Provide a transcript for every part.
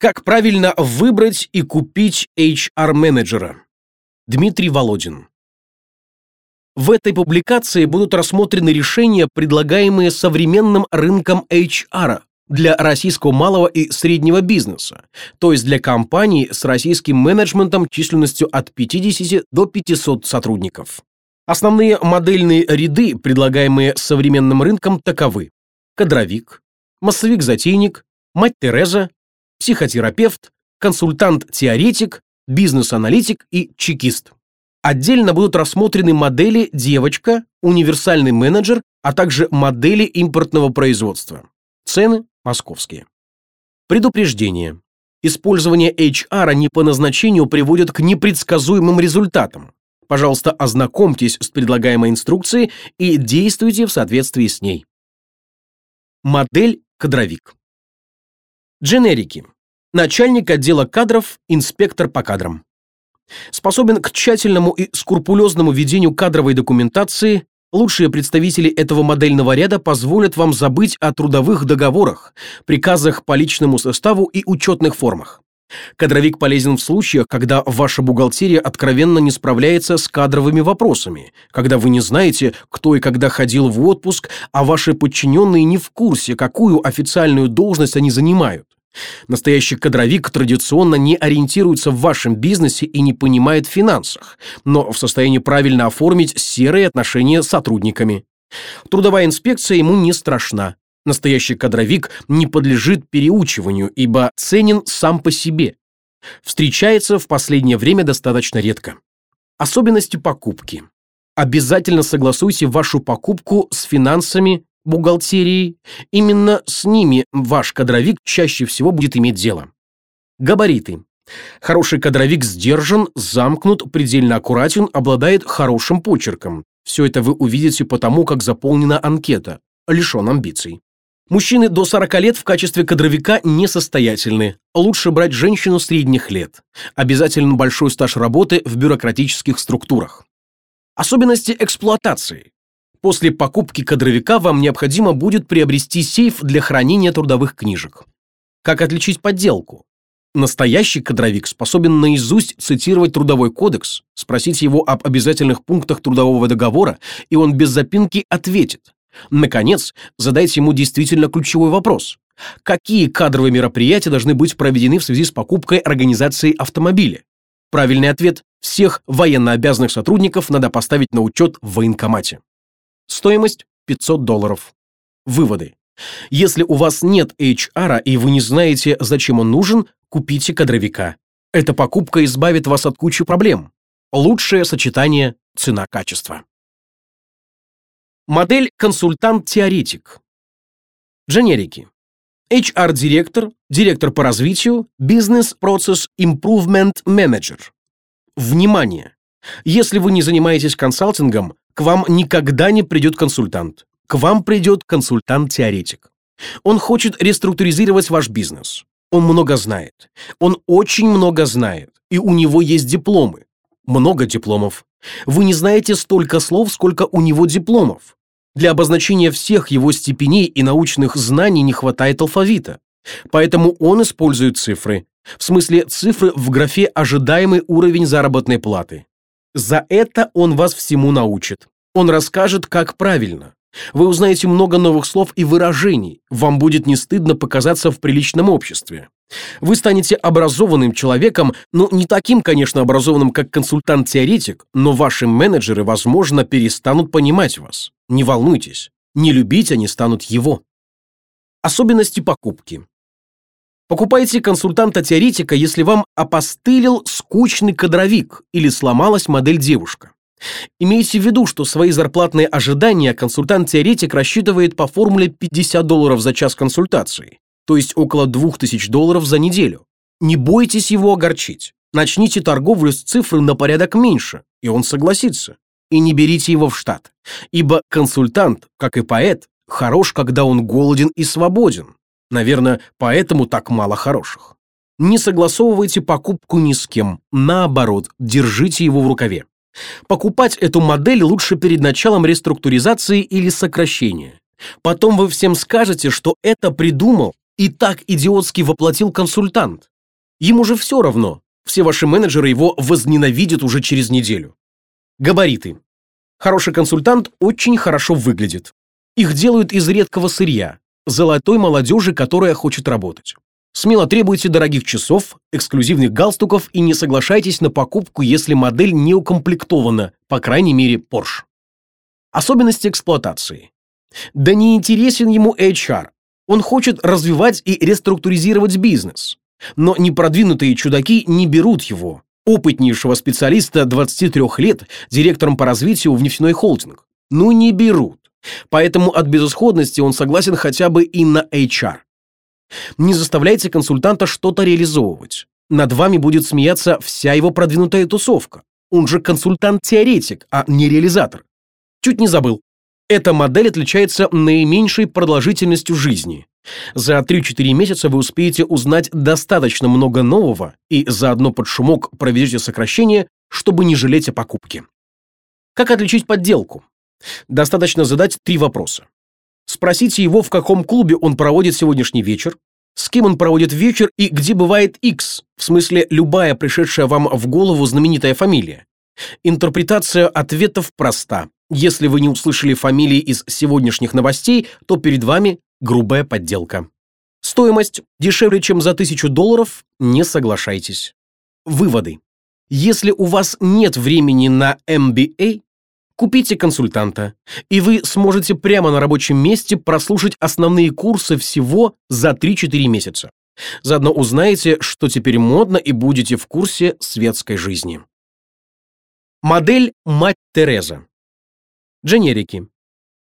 Как правильно выбрать и купить HR-менеджера? Дмитрий Володин. В этой публикации будут рассмотрены решения, предлагаемые современным рынком HR для российского малого и среднего бизнеса, то есть для компаний с российским менеджментом численностью от 50 до 500 сотрудников. Основные модельные ряды, предлагаемые современным рынком, таковы. Кадровик, массовик-затейник, мать Тереза, психотерапевт, консультант-теоретик, бизнес-аналитик и чекист. Отдельно будут рассмотрены модели девочка, универсальный менеджер, а также модели импортного производства. Цены московские. Предупреждение. Использование HR не по назначению приводит к непредсказуемым результатам. Пожалуйста, ознакомьтесь с предлагаемой инструкцией и действуйте в соответствии с ней. Модель кадровик. Дженерики. Начальник отдела кадров, инспектор по кадрам. Способен к тщательному и скрупулезному ведению кадровой документации, лучшие представители этого модельного ряда позволят вам забыть о трудовых договорах, приказах по личному составу и учетных формах. Кадровик полезен в случаях, когда ваша бухгалтерия откровенно не справляется с кадровыми вопросами, когда вы не знаете, кто и когда ходил в отпуск, а ваши подчиненные не в курсе, какую официальную должность они занимают. Настоящий кадровик традиционно не ориентируется в вашем бизнесе и не понимает в финансах, но в состоянии правильно оформить серые отношения с сотрудниками. Трудовая инспекция ему не страшна. Настоящий кадровик не подлежит переучиванию, ибо ценен сам по себе. Встречается в последнее время достаточно редко. Особенности покупки. Обязательно согласуйте вашу покупку с финансами, бухгалтерией. Именно с ними ваш кадровик чаще всего будет иметь дело. Габариты. Хороший кадровик сдержан, замкнут, предельно аккуратен, обладает хорошим почерком. Все это вы увидите по тому, как заполнена анкета. Лишен амбиций. Мужчины до 40 лет в качестве кадровика несостоятельны. Лучше брать женщину средних лет. Обязательно большой стаж работы в бюрократических структурах. Особенности эксплуатации. После покупки кадровика вам необходимо будет приобрести сейф для хранения трудовых книжек. Как отличить подделку? Настоящий кадровик способен наизусть цитировать Трудовой кодекс, спросить его об обязательных пунктах трудового договора, и он без запинки ответит. Наконец, задайте ему действительно ключевой вопрос. Какие кадровые мероприятия должны быть проведены в связи с покупкой организации автомобиля? Правильный ответ – всех военнообязанных сотрудников надо поставить на учет в военкомате. Стоимость 500 долларов. Выводы. Если у вас нет HR и вы не знаете, зачем он нужен, купите кадровика. Эта покупка избавит вас от кучи проблем. Лучшее сочетание цена-качество. Модель консультант-теоретик. Дженерики. HR-директор, директор по развитию, бизнес-процесс improvement менеджер. Внимание! Если вы не занимаетесь консалтингом, к вам никогда не придет консультант. К вам придет консультант-теоретик. Он хочет реструктуризировать ваш бизнес. Он много знает. Он очень много знает. И у него есть дипломы. Много дипломов. Вы не знаете столько слов, сколько у него дипломов. Для обозначения всех его степеней и научных знаний не хватает алфавита. Поэтому он использует цифры. В смысле цифры в графе «Ожидаемый уровень заработной платы». За это он вас всему научит. Он расскажет, как правильно. Вы узнаете много новых слов и выражений. Вам будет не стыдно показаться в приличном обществе. Вы станете образованным человеком, ну, не таким, конечно, образованным, как консультант-теоретик, но ваши менеджеры, возможно, перестанут понимать вас. Не волнуйтесь, не любить они станут его. Особенности покупки. Покупайте консультанта-теоретика, если вам опостылил скучный кадровик или сломалась модель девушка. Имейте в виду, что свои зарплатные ожидания консультант-теоретик рассчитывает по формуле 50 долларов за час консультации, то есть около 2000 долларов за неделю. Не бойтесь его огорчить. Начните торговлю с цифры на порядок меньше, и он согласится. И не берите его в штат, ибо консультант, как и поэт, хорош, когда он голоден и свободен. Наверное, поэтому так мало хороших. Не согласовывайте покупку ни с кем, наоборот, держите его в рукаве. Покупать эту модель лучше перед началом реструктуризации или сокращения. Потом вы всем скажете, что это придумал И так идиотски воплотил консультант. Ему же все равно. Все ваши менеджеры его возненавидят уже через неделю. Габариты. Хороший консультант очень хорошо выглядит. Их делают из редкого сырья, золотой молодежи, которая хочет работать. Смело требуйте дорогих часов, эксклюзивных галстуков и не соглашайтесь на покупку, если модель не укомплектована, по крайней мере, Porsche. Особенности эксплуатации. Да не интересен ему HR. Он хочет развивать и реструктуризировать бизнес. Но непродвинутые чудаки не берут его, опытнейшего специалиста 23 лет, директором по развитию в нефтяной холдинг. Ну не берут. Поэтому от безысходности он согласен хотя бы и на HR. Не заставляйте консультанта что-то реализовывать. Над вами будет смеяться вся его продвинутая тусовка. Он же консультант-теоретик, а не реализатор. Чуть не забыл. Эта модель отличается наименьшей продолжительностью жизни. За 3-4 месяца вы успеете узнать достаточно много нового и заодно под шумок проведете сокращение, чтобы не жалеть о покупке. Как отличить подделку? Достаточно задать три вопроса. Спросите его, в каком клубе он проводит сегодняшний вечер, с кем он проводит вечер и где бывает X, в смысле любая пришедшая вам в голову знаменитая фамилия. Интерпретация ответов проста. Если вы не услышали фамилии из сегодняшних новостей, то перед вами грубая подделка. Стоимость дешевле, чем за 1000 долларов, не соглашайтесь. Выводы. Если у вас нет времени на MBA, купите консультанта, и вы сможете прямо на рабочем месте прослушать основные курсы всего за 3-4 месяца. Заодно узнаете, что теперь модно и будете в курсе светской жизни. Модель «Мать Тереза». Дженерики.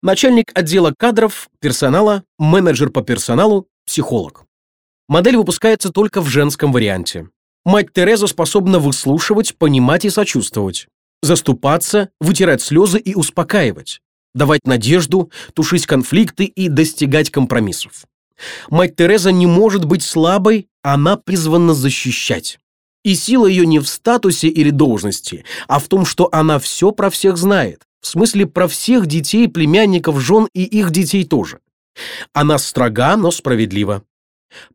Начальник отдела кадров, персонала, менеджер по персоналу, психолог. Модель выпускается только в женском варианте. Мать Тереза способна выслушивать, понимать и сочувствовать. Заступаться, вытирать слезы и успокаивать. Давать надежду, тушить конфликты и достигать компромиссов. Мать Тереза не может быть слабой, она призвана защищать. И сила ее не в статусе или должности, а в том, что она все про всех знает, в смысле, про всех детей, племянников, жен и их детей тоже. Она строга, но справедлива.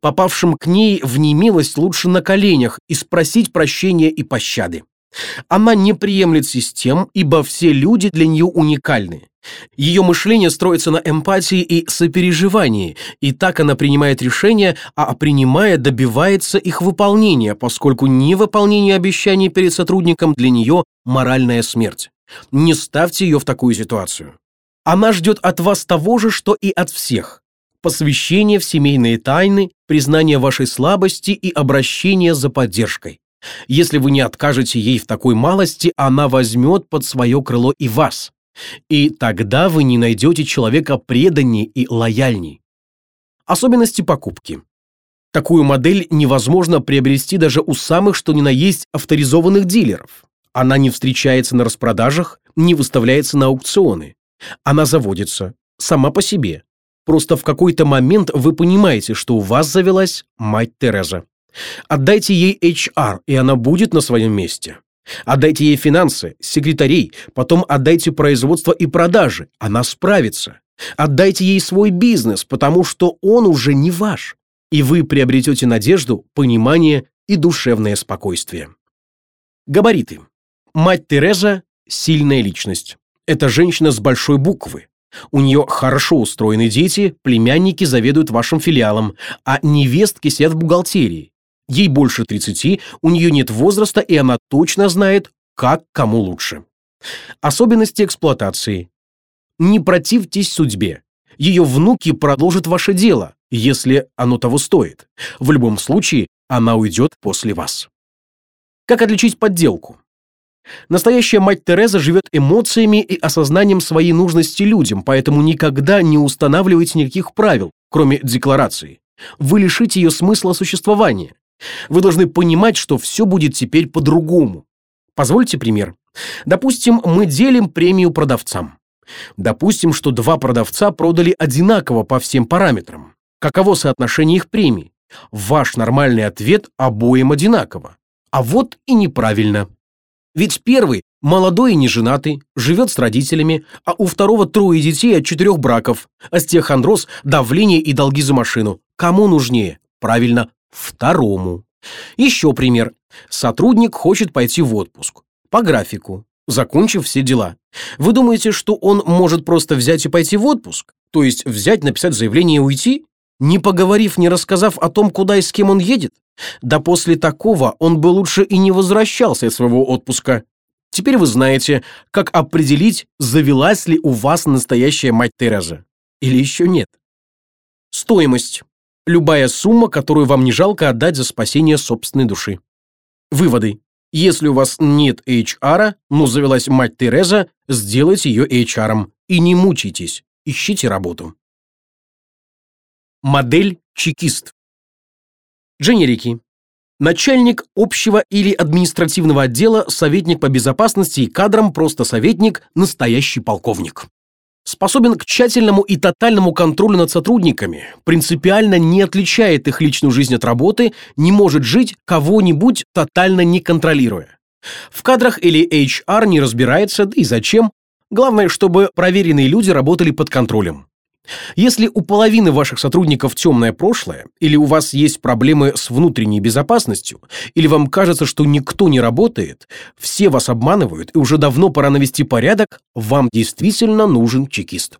Попавшим к ней в немилость лучше на коленях и спросить прощения и пощады. Она не приемлет систем, ибо все люди для нее уникальны. Ее мышление строится на эмпатии и сопереживании, и так она принимает решения, а принимая, добивается их выполнения, поскольку невыполнение обещаний перед сотрудником для нее – моральная смерть. Не ставьте ее в такую ситуацию. Она ждет от вас того же, что и от всех. Посвящение в семейные тайны, признание вашей слабости и обращение за поддержкой. Если вы не откажете ей в такой малости, она возьмет под свое крыло и вас. И тогда вы не найдете человека преданней и лояльней. Особенности покупки. Такую модель невозможно приобрести даже у самых что ни на есть авторизованных дилеров. Она не встречается на распродажах, не выставляется на аукционы. Она заводится сама по себе. Просто в какой-то момент вы понимаете, что у вас завелась мать Тереза. Отдайте ей HR, и она будет на своем месте. Отдайте ей финансы, секретарей, потом отдайте производство и продажи, она справится. Отдайте ей свой бизнес, потому что он уже не ваш, и вы приобретете надежду, понимание и душевное спокойствие. Габариты. Мать Тереза – сильная личность. Это женщина с большой буквы. У нее хорошо устроены дети, племянники заведуют вашим филиалом, а невестки сидят в бухгалтерии. Ей больше 30, у нее нет возраста, и она точно знает, как кому лучше. Особенности эксплуатации. Не противьтесь судьбе. Ее внуки продолжат ваше дело, если оно того стоит. В любом случае, она уйдет после вас. Как отличить подделку? Настоящая мать Тереза живет эмоциями и осознанием своей нужности людям, поэтому никогда не устанавливайте никаких правил, кроме декларации. Вы лишите ее смысла существования. Вы должны понимать, что все будет теперь по-другому. Позвольте пример. Допустим, мы делим премию продавцам. Допустим, что два продавца продали одинаково по всем параметрам. Каково соотношение их премий? Ваш нормальный ответ обоим одинаково. А вот и неправильно. Ведь первый, молодой и неженатый, живет с родителями, а у второго трое детей от четырех браков, остеохондроз, давление и долги за машину. кому нужнее? Правильно, второму. Еще пример. Сотрудник хочет пойти в отпуск. По графику, закончив все дела. Вы думаете, что он может просто взять и пойти в отпуск? То есть взять, написать заявление и уйти? Не поговорив, не рассказав о том, куда и с кем он едет? Да после такого он бы лучше и не возвращался из своего отпуска. Теперь вы знаете, как определить, завелась ли у вас настоящая мать Тереза. Или еще нет. Стоимость. Любая сумма, которую вам не жалко отдать за спасение собственной души. Выводы. Если у вас нет HR, но завелась мать Тереза, сделайте ее HR. И не мучайтесь, ищите работу. Модель чекист. Дженерики. Начальник общего или административного отдела, советник по безопасности и кадрам, просто советник, настоящий полковник. Способен к тщательному и тотальному контролю над сотрудниками, принципиально не отличает их личную жизнь от работы, не может жить кого-нибудь тотально не контролируя. В кадрах или HR не разбирается, да и зачем. Главное, чтобы проверенные люди работали под контролем. Если у половины ваших сотрудников темное прошлое, или у вас есть проблемы с внутренней безопасностью, или вам кажется, что никто не работает, все вас обманывают и уже давно пора навести порядок, вам действительно нужен чекист.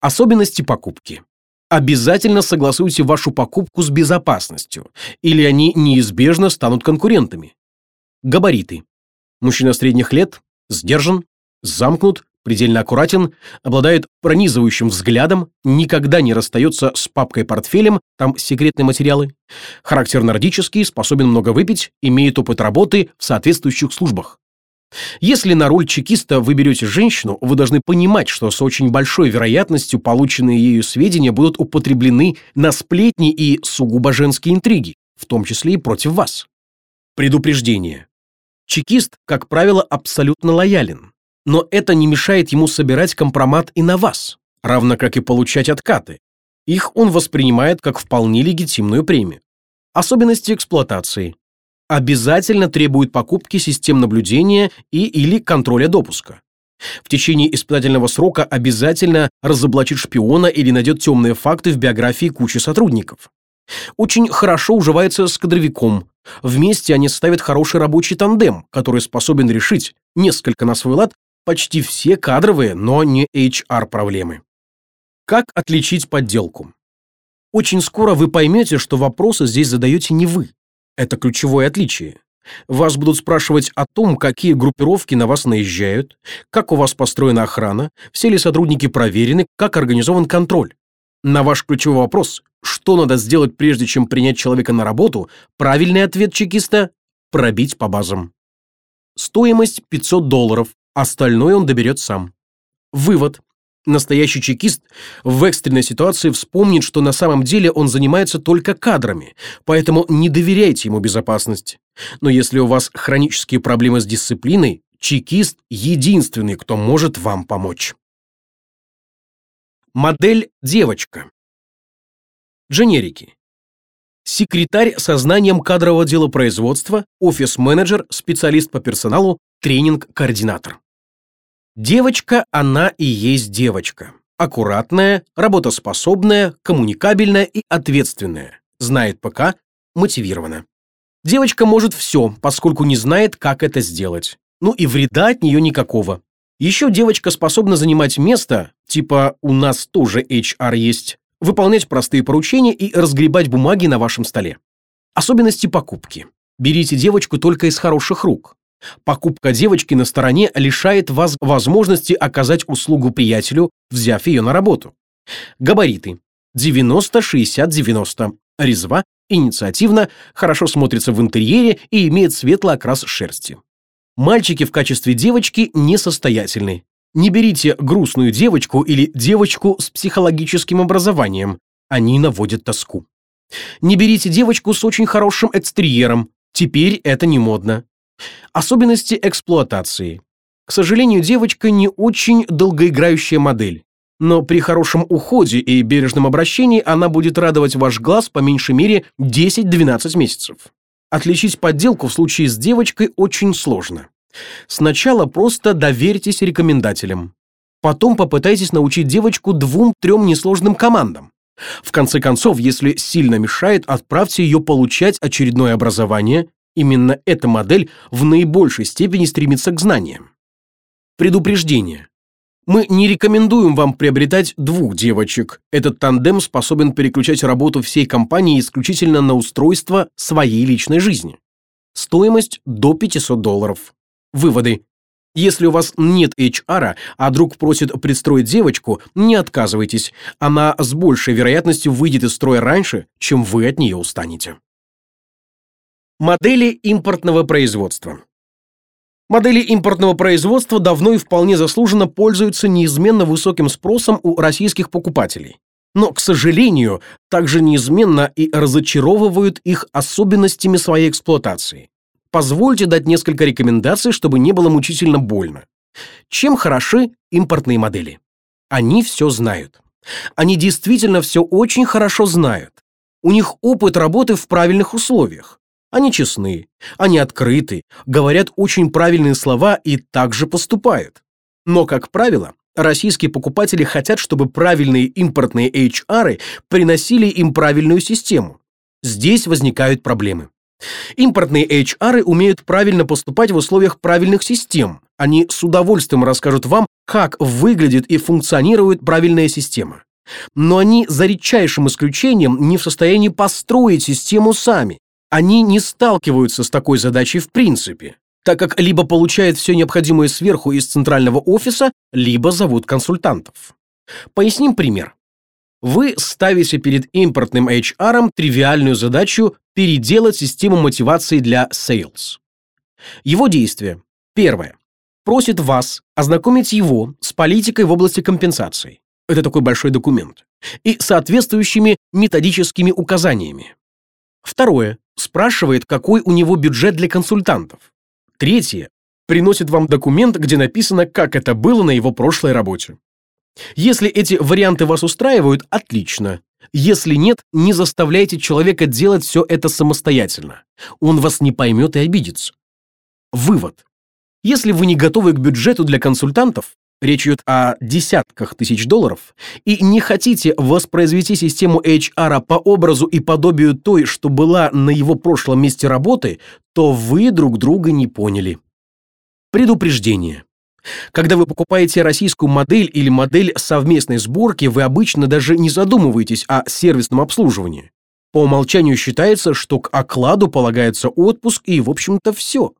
Особенности покупки. Обязательно согласуйте вашу покупку с безопасностью, или они неизбежно станут конкурентами. Габариты. Мужчина средних лет, сдержан, замкнут, предельно аккуратен, обладает пронизывающим взглядом, никогда не расстается с папкой-портфелем, там секретные материалы, характер нордический, способен много выпить, имеет опыт работы в соответствующих службах. Если на роль чекиста вы берете женщину, вы должны понимать, что с очень большой вероятностью полученные ею сведения будут употреблены на сплетни и сугубо женские интриги, в том числе и против вас. Предупреждение. Чекист, как правило, абсолютно лоялен но это не мешает ему собирать компромат и на вас, равно как и получать откаты. Их он воспринимает как вполне легитимную премию. Особенности эксплуатации. Обязательно требует покупки систем наблюдения и или контроля допуска. В течение испытательного срока обязательно разоблачит шпиона или найдет темные факты в биографии кучи сотрудников. Очень хорошо уживается с кадровиком. Вместе они ставят хороший рабочий тандем, который способен решить, несколько на свой лад, почти все кадровые, но не HR-проблемы. Как отличить подделку? Очень скоро вы поймете, что вопросы здесь задаете не вы. Это ключевое отличие. Вас будут спрашивать о том, какие группировки на вас наезжают, как у вас построена охрана, все ли сотрудники проверены, как организован контроль. На ваш ключевой вопрос, что надо сделать, прежде чем принять человека на работу, правильный ответ чекиста – пробить по базам. Стоимость 500 долларов, Остальное он доберет сам. Вывод. Настоящий чекист в экстренной ситуации вспомнит, что на самом деле он занимается только кадрами, поэтому не доверяйте ему безопасность. Но если у вас хронические проблемы с дисциплиной, чекист – единственный, кто может вам помочь. Модель «девочка». Дженерики. Секретарь со знанием кадрового делопроизводства, офис-менеджер, специалист по персоналу, тренинг-координатор. Девочка, она и есть девочка. Аккуратная, работоспособная, коммуникабельная и ответственная. Знает ПК, мотивирована. Девочка может все, поскольку не знает, как это сделать. Ну и вреда от нее никакого. Еще девочка способна занимать место, типа «у нас тоже HR есть», выполнять простые поручения и разгребать бумаги на вашем столе. Особенности покупки. Берите девочку только из хороших рук. Покупка девочки на стороне лишает вас возможности оказать услугу приятелю, взяв ее на работу. Габариты. 90-60-90. Резва, инициативно, хорошо смотрится в интерьере и имеет светлый окрас шерсти. Мальчики в качестве девочки несостоятельны. Не берите грустную девочку или девочку с психологическим образованием. Они наводят тоску. Не берите девочку с очень хорошим экстерьером. Теперь это не модно. Особенности эксплуатации. К сожалению, девочка не очень долгоиграющая модель. Но при хорошем уходе и бережном обращении она будет радовать ваш глаз по меньшей мере 10-12 месяцев. Отличить подделку в случае с девочкой очень сложно. Сначала просто доверьтесь рекомендателям. Потом попытайтесь научить девочку двум-трем несложным командам. В конце концов, если сильно мешает, отправьте ее получать очередное образование. Именно эта модель в наибольшей степени стремится к знаниям. Предупреждение. Мы не рекомендуем вам приобретать двух девочек. Этот тандем способен переключать работу всей компании исключительно на устройство своей личной жизни. Стоимость до 500 долларов. Выводы. Если у вас нет HR, а друг просит пристроить девочку, не отказывайтесь. Она с большей вероятностью выйдет из строя раньше, чем вы от нее устанете. Модели импортного производства. Модели импортного производства давно и вполне заслуженно пользуются неизменно высоким спросом у российских покупателей. Но, к сожалению, также неизменно и разочаровывают их особенностями своей эксплуатации. Позвольте дать несколько рекомендаций, чтобы не было мучительно больно. Чем хороши импортные модели? Они все знают. Они действительно все очень хорошо знают. У них опыт работы в правильных условиях. Они честны, они открыты, говорят очень правильные слова и также поступают. Но, как правило, российские покупатели хотят, чтобы правильные импортные HR приносили им правильную систему. Здесь возникают проблемы. Импортные HR умеют правильно поступать в условиях правильных систем. Они с удовольствием расскажут вам, как выглядит и функционирует правильная система. Но они за редчайшим исключением не в состоянии построить систему сами, они не сталкиваются с такой задачей в принципе, так как либо получают все необходимое сверху из центрального офиса, либо зовут консультантов. Поясним пример. Вы ставите перед импортным HR тривиальную задачу переделать систему мотивации для sales. Его действие. Первое. Просит вас ознакомить его с политикой в области компенсации. Это такой большой документ. И соответствующими методическими указаниями. Второе. Спрашивает, какой у него бюджет для консультантов. Третье. Приносит вам документ, где написано, как это было на его прошлой работе. Если эти варианты вас устраивают, отлично. Если нет, не заставляйте человека делать все это самостоятельно. Он вас не поймет и обидится. Вывод. Если вы не готовы к бюджету для консультантов, речь идет о десятках тысяч долларов, и не хотите воспроизвести систему HR по образу и подобию той, что была на его прошлом месте работы, то вы друг друга не поняли. Предупреждение. Когда вы покупаете российскую модель или модель совместной сборки, вы обычно даже не задумываетесь о сервисном обслуживании. По умолчанию считается, что к окладу полагается отпуск и, в общем-то, все.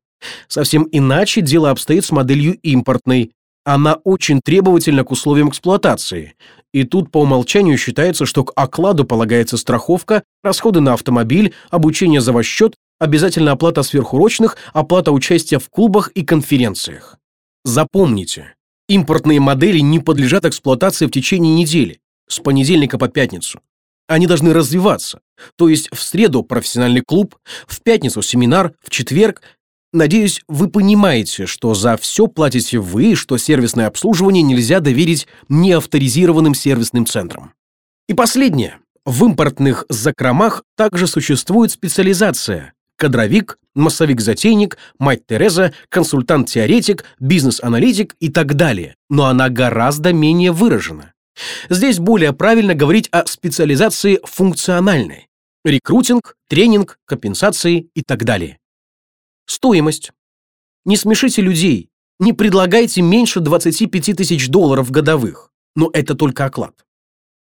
Совсем иначе дело обстоит с моделью импортной. Она очень требовательна к условиям эксплуатации. И тут по умолчанию считается, что к окладу полагается страховка, расходы на автомобиль, обучение за ваш счет, обязательно оплата сверхурочных, оплата участия в клубах и конференциях. Запомните, импортные модели не подлежат эксплуатации в течение недели, с понедельника по пятницу. Они должны развиваться, то есть в среду профессиональный клуб, в пятницу семинар, в четверг Надеюсь, вы понимаете, что за все платите вы, что сервисное обслуживание нельзя доверить неавторизированным сервисным центрам. И последнее. В импортных закромах также существует специализация кадровик, массовик-затейник, мать Тереза, консультант-теоретик, бизнес-аналитик и так далее, но она гораздо менее выражена. Здесь более правильно говорить о специализации функциональной. Рекрутинг, тренинг, компенсации и так далее. Стоимость. Не смешите людей. Не предлагайте меньше 25 тысяч долларов годовых. Но это только оклад.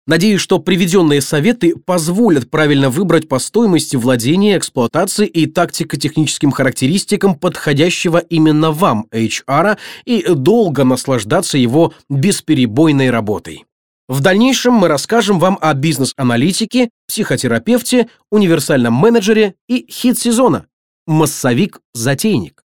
Надеюсь, что приведенные советы позволят правильно выбрать по стоимости владения, эксплуатации и тактико-техническим характеристикам подходящего именно вам HR и долго наслаждаться его бесперебойной работой. В дальнейшем мы расскажем вам о бизнес-аналитике, психотерапевте, универсальном менеджере и хит сезона – массовик-затейник.